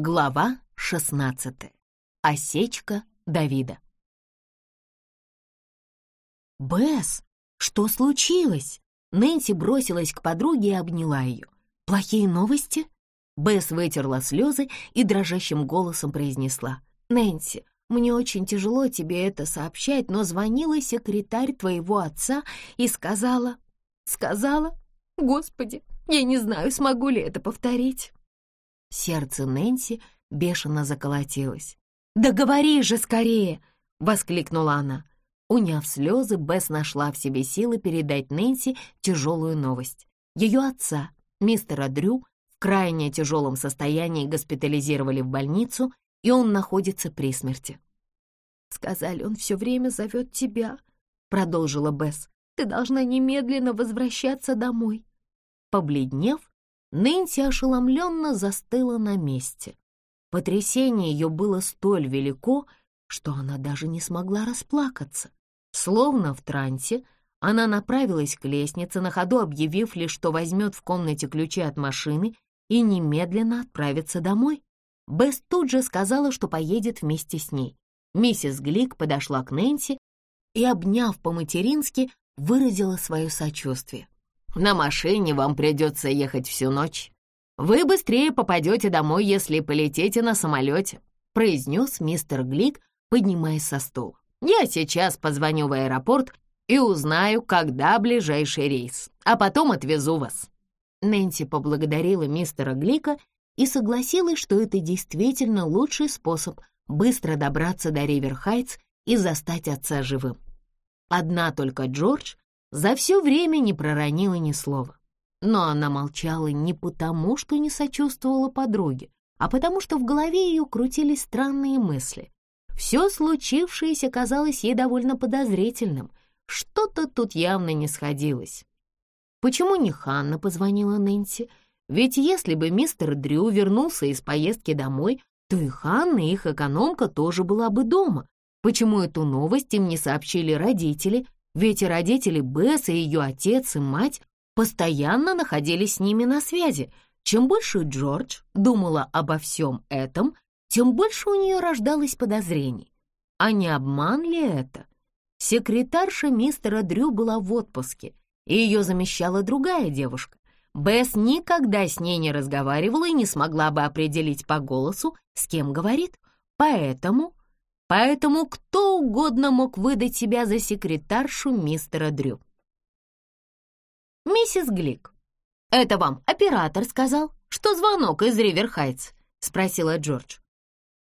Глава 16. Осечка Давида. «Бесс, что случилось?» Нэнси бросилась к подруге и обняла ее. «Плохие новости?» Бесс вытерла слезы и дрожащим голосом произнесла. «Нэнси, мне очень тяжело тебе это сообщать, но звонила секретарь твоего отца и сказала...» «Сказала? Господи, я не знаю, смогу ли это повторить». Сердце Нэнси бешено заколотилось. «Да говори же скорее!» — воскликнула она. Уняв слезы, Бесс нашла в себе силы передать Нэнси тяжелую новость. Ее отца, мистера Дрю, в крайне тяжелом состоянии госпитализировали в больницу, и он находится при смерти. «Сказали, он все время зовет тебя», — продолжила Бесс. «Ты должна немедленно возвращаться домой». Побледнев, Нэнси ошеломленно застыла на месте. Потрясение ее было столь велико, что она даже не смогла расплакаться. Словно в трансе, она направилась к лестнице, на ходу объявив лишь, что возьмет в комнате ключи от машины и немедленно отправится домой. Бесс тут же сказала, что поедет вместе с ней. Миссис Глик подошла к Нэнси и, обняв по-матерински, выразила свое сочувствие. На машине вам придется ехать всю ночь. Вы быстрее попадете домой, если полетите на самолете», произнес мистер Глик, поднимаясь со стула. «Я сейчас позвоню в аэропорт и узнаю, когда ближайший рейс, а потом отвезу вас». Нэнси поблагодарила мистера Глика и согласилась, что это действительно лучший способ быстро добраться до Риверхайтс и застать отца живым. Одна только Джордж за все время не проронила ни слова. Но она молчала не потому, что не сочувствовала подруге, а потому что в голове ее крутились странные мысли. Все случившееся казалось ей довольно подозрительным. Что-то тут явно не сходилось. Почему не Ханна позвонила Нэнси? Ведь если бы мистер Дрю вернулся из поездки домой, то и Ханна, их экономка, тоже была бы дома. Почему эту новость им не сообщили родители, ведь и родители Бесс, и ее отец, и мать постоянно находились с ними на связи. Чем больше Джордж думала обо всем этом, тем больше у нее рождалось подозрений. А не обман ли это? Секретарша мистера Дрю была в отпуске, и ее замещала другая девушка. Бесс никогда с ней не разговаривала и не смогла бы определить по голосу, с кем говорит. Поэтому поэтому кто угодно мог выдать себя за секретаршу мистера Дрю. «Миссис Глик, это вам оператор сказал, что звонок из Риверхайтс?» — спросила Джордж.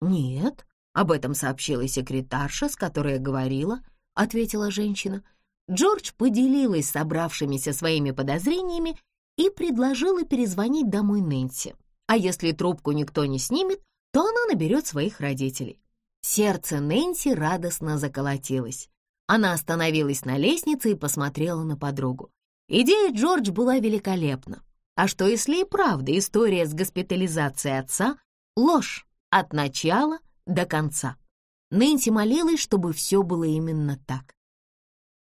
«Нет, об этом сообщила секретарша, с которой я говорила», — ответила женщина. Джордж поделилась собравшимися своими подозрениями и предложила перезвонить домой Нэнси. А если трубку никто не снимет, то она наберет своих родителей. Сердце Нэнси радостно заколотилось. Она остановилась на лестнице и посмотрела на подругу. Идея Джордж была великолепна. А что если и правда история с госпитализацией отца — ложь от начала до конца? Нэнси молилась, чтобы все было именно так.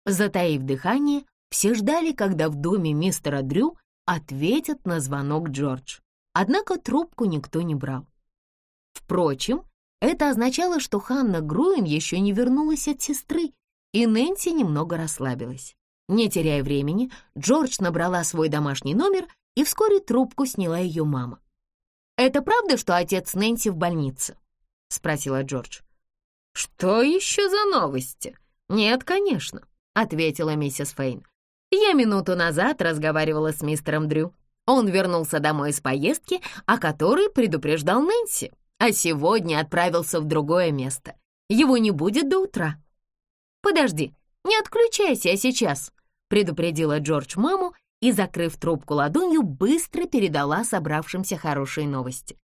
Затаив дыхание, все ждали, когда в доме мистера Дрю ответят на звонок Джордж. Однако трубку никто не брал. Впрочем, это означало, что Ханна Груин еще не вернулась от сестры, и Нэнси немного расслабилась. Не теряя времени, Джордж набрала свой домашний номер, и вскоре трубку сняла ее мама. «Это правда, что отец Нэнси в больнице?» — спросила Джордж. «Что еще за новости?» «Нет, конечно», — ответила миссис Фейн. «Я минуту назад разговаривала с мистером Дрю. Он вернулся домой из поездки, о которой предупреждал Нэнси а сегодня отправился в другое место. Его не будет до утра. «Подожди, не отключайся сейчас», — предупредила Джордж маму и, закрыв трубку ладонью, быстро передала собравшимся хорошие новости.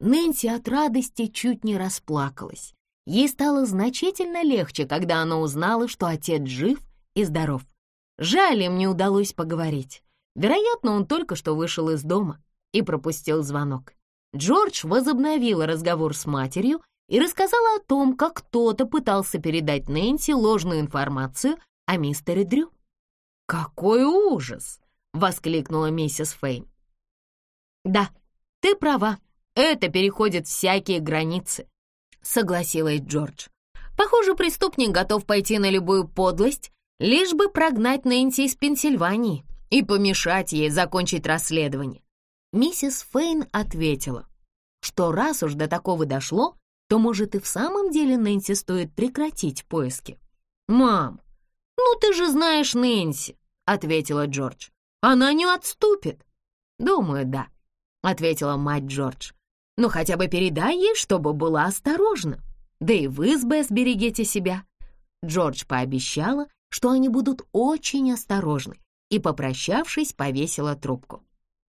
Нэнси от радости чуть не расплакалась. Ей стало значительно легче, когда она узнала, что отец жив и здоров. Жаль, им не удалось поговорить. Вероятно, он только что вышел из дома и пропустил звонок. Джордж возобновила разговор с матерью и рассказала о том, как кто-то пытался передать Нэнси ложную информацию о мистере Дрю. «Какой ужас!» — воскликнула миссис Фейн. «Да, ты права», Это переходит всякие границы», — согласилась Джордж. «Похоже, преступник готов пойти на любую подлость, лишь бы прогнать Нэнси из Пенсильвании и помешать ей закончить расследование». Миссис Фейн ответила, что раз уж до такого дошло, то, может, и в самом деле Нэнси стоит прекратить поиски. «Мам, ну ты же знаешь Нэнси», — ответила Джордж. «Она не отступит». «Думаю, да», — ответила мать Джордж. «Ну хотя бы передай ей, чтобы была осторожна. Да и вы с Бесс берегите себя». Джордж пообещала, что они будут очень осторожны, и, попрощавшись, повесила трубку.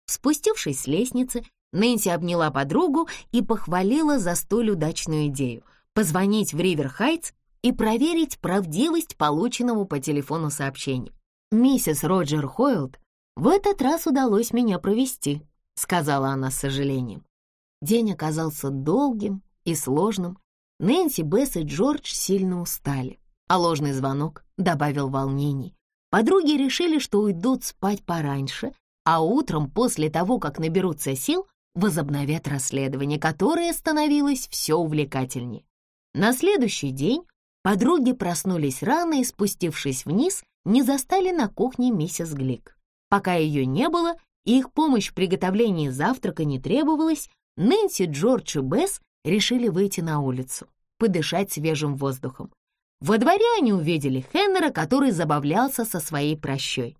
Спустившись с лестницы, Нэнси обняла подругу и похвалила за столь удачную идею — позвонить в Ривер-Хайтс и проверить правдивость полученного по телефону сообщения. «Миссис Роджер Хойлд, в этот раз удалось меня провести», — сказала она с сожалением. День оказался долгим и сложным. Нэнси, Бесс и Джордж сильно устали, а ложный звонок добавил волнений. Подруги решили, что уйдут спать пораньше, а утром, после того, как наберутся сил, возобновят расследование, которое становилось все увлекательнее. На следующий день Подруги проснулись рано и, спустившись вниз, не застали на кухне миссис Глик. Пока ее не было и их помощь в приготовлении завтрака не требовалась, Нэнси, Джордж и Бесс решили выйти на улицу, подышать свежим воздухом. Во дворе они увидели Хеннера, который забавлялся со своей прощой.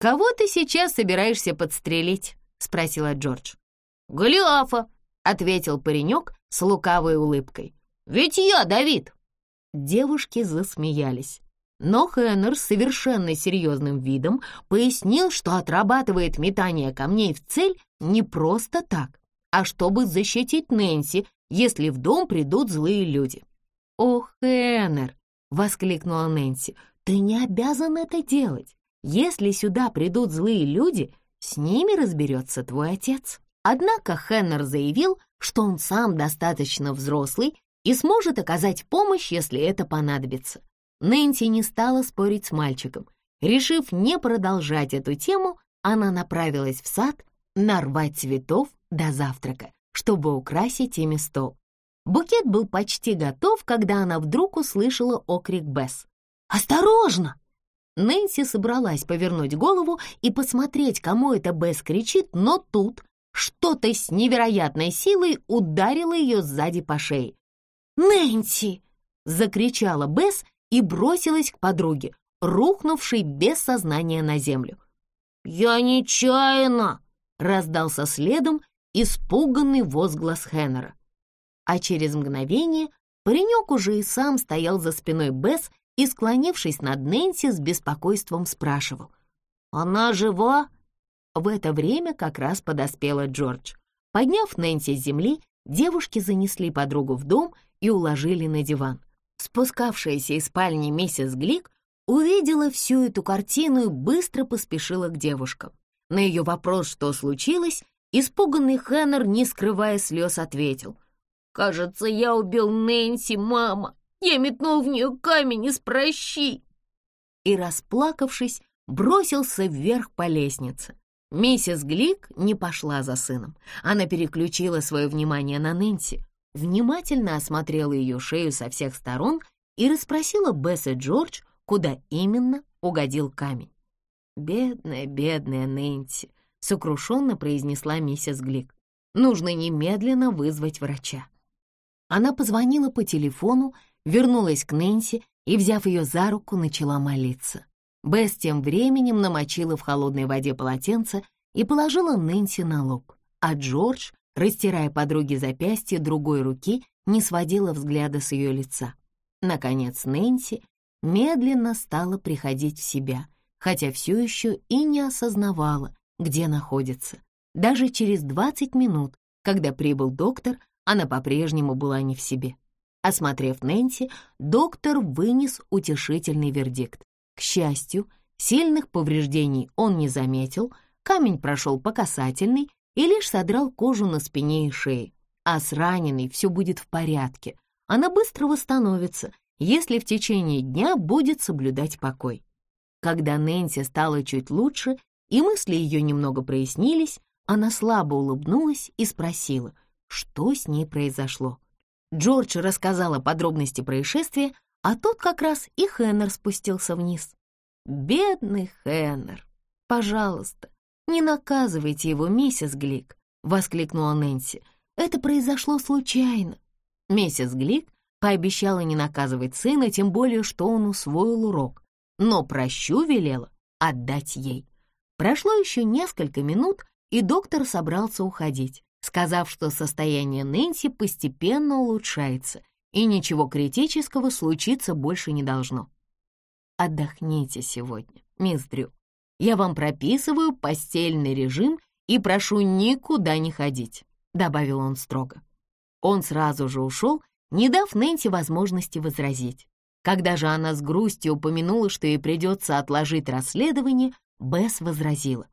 «Кого ты сейчас собираешься подстрелить?» — спросила Джордж. «Голиафа», — ответил паренек с лукавой улыбкой. «Ведь я Давид». Девушки засмеялись. Но Хеннер с совершенно серьезным видом пояснил, что отрабатывает метание камней в цель не просто так, а чтобы защитить Нэнси, если в дом придут злые люди. «О, Хеннер!» — воскликнула Нэнси. «Ты не обязан это делать. Если сюда придут злые люди, с ними разберется твой отец». Однако Хеннер заявил, что он сам достаточно взрослый и сможет оказать помощь, если это понадобится. Нэнси не стала спорить с мальчиком. Решив не продолжать эту тему, она направилась в сад нарвать цветов до завтрака, чтобы украсить ими стол. Букет был почти готов, когда она вдруг услышала окрик Бесс. «Осторожно!» Нэнси собралась повернуть голову и посмотреть, кому это Бесс кричит, но тут что-то с невероятной силой ударило ее сзади по шее. «Нэнси!» — закричала Бесс и бросилась к подруге, рухнувшей без сознания на землю. «Я нечаянно!» — раздался следом испуганный возглас Хеннера. А через мгновение паренек уже и сам стоял за спиной Бесс и, склонившись над Нэнси, с беспокойством спрашивал. «Она жива?» В это время как раз подоспела Джордж. Подняв Нэнси с земли, девушки занесли подругу в дом и уложили на диван. Спускавшаяся из спальни миссис Глик увидела всю эту картину и быстро поспешила к девушкам. На ее вопрос, что случилось, испуганный Хеннер, не скрывая слез, ответил. «Кажется, я убил Нэнси, мама. Я метнул в нее камень из прощи». И, расплакавшись, бросился вверх по лестнице. Миссис Глик не пошла за сыном. Она переключила свое внимание на Нэнси внимательно осмотрела ее шею со всех сторон и расспросила Бесс и Джордж, куда именно угодил камень. «Бедная, бедная Нэнси», — сокрушенно произнесла миссис Глик. «Нужно немедленно вызвать врача». Она позвонила по телефону, вернулась к Нэнси и, взяв ее за руку, начала молиться. Бесс тем временем намочила в холодной воде полотенце и положила Нэнси на лоб, а Джордж растирая подруге запястье другой руки, не сводила взгляда с ее лица. Наконец Нэнси медленно стала приходить в себя, хотя все еще и не осознавала, где находится. Даже через 20 минут, когда прибыл доктор, она по-прежнему была не в себе. Осмотрев Нэнси, доктор вынес утешительный вердикт. К счастью, сильных повреждений он не заметил, камень прошел по касательной, и лишь содрал кожу на спине и шее. А с раненой все будет в порядке. Она быстро восстановится, если в течение дня будет соблюдать покой. Когда Нэнси стало чуть лучше и мысли ее немного прояснились, Она слабо улыбнулась и спросила, что с ней произошло. Джордж рассказала подробности происшествия, а тут как раз и Хеннер спустился вниз. «Бедный Хеннер! Пожалуйста, не наказывайте его, миссис Глик!» — воскликнула Нэнси. «Это произошло случайно». Миссис Глик пообещала не наказывать сына, тем более, что он усвоил урок, но прощу велела отдать ей. Прошло еще несколько минут, и доктор собрался уходить, сказав, что состояние Нэнси постепенно улучшается, и ничего критического случиться больше не должно. Отдохните сегодня, мисс Дрю. Я вам прописываю постельный режим и прошу никуда не ходить», — добавил он строго. Он сразу же ушел, не дав Нэнси возможности возразить. Когда же она с грустью упомянула, что ей придется отложить расследование, Бесс возразила.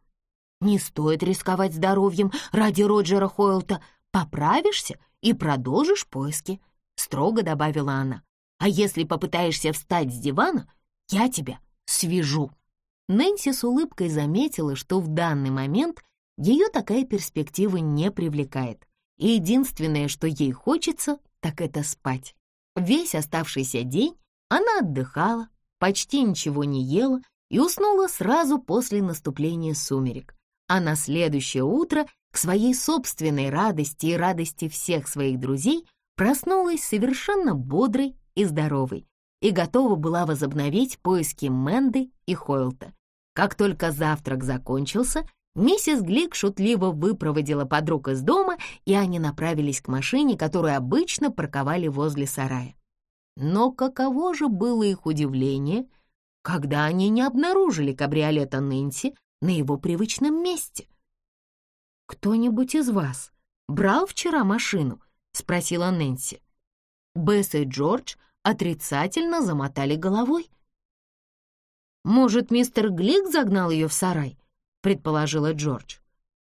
«Не стоит рисковать здоровьем ради Роджера Хойлта. Поправишься и продолжишь поиски», — строго добавила она. «А если попытаешься встать с дивана, я тебя свяжу». Нэнси с улыбкой заметила, что в данный момент ее такая перспектива не привлекает. И единственное, что ей хочется, так это спать. Весь оставшийся день она отдыхала, почти ничего не ела и уснула сразу после наступления сумерек. А на следующее утро, к своей собственной радости и радости всех своих друзей, проснулась совершенно бодрой и здоровой и готова была возобновить поиски Мэнды и Хойлта. Как только завтрак закончился, миссис Глик шутливо выпроводила подруг из дома, и они направились к машине, которую обычно парковали возле сарая. Но каково же было их удивление, когда они не обнаружили кабриолета Нэнси на его привычном месте. «Кто-нибудь из вас брал вчера машину?» — спросила Нэнси. Бесс и Джордж отрицательно замотали головой. «Может, мистер Глик загнал ее в сарай?» — предположила Джордж.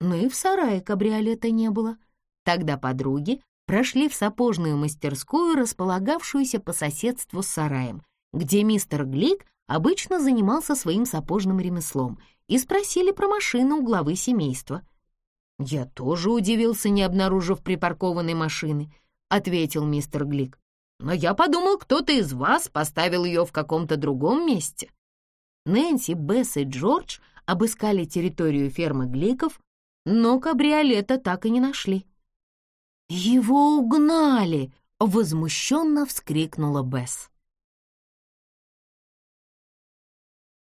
Но и в сарае кабриолета не было. Тогда подруги прошли в сапожную мастерскую, располагавшуюся по соседству с сараем, где мистер Глик обычно занимался своим сапожным ремеслом, и спросили про машину у главы семейства. «Я тоже удивился, не обнаружив припаркованной машины», — ответил мистер Глик. «Но я подумал, кто-то из вас поставил ее в каком-то другом месте». Нэнси, Бесс и Джордж обыскали территорию фермы Гликов, но кабриолета так и не нашли. «Его угнали!» — возмущенно вскрикнула Бесс.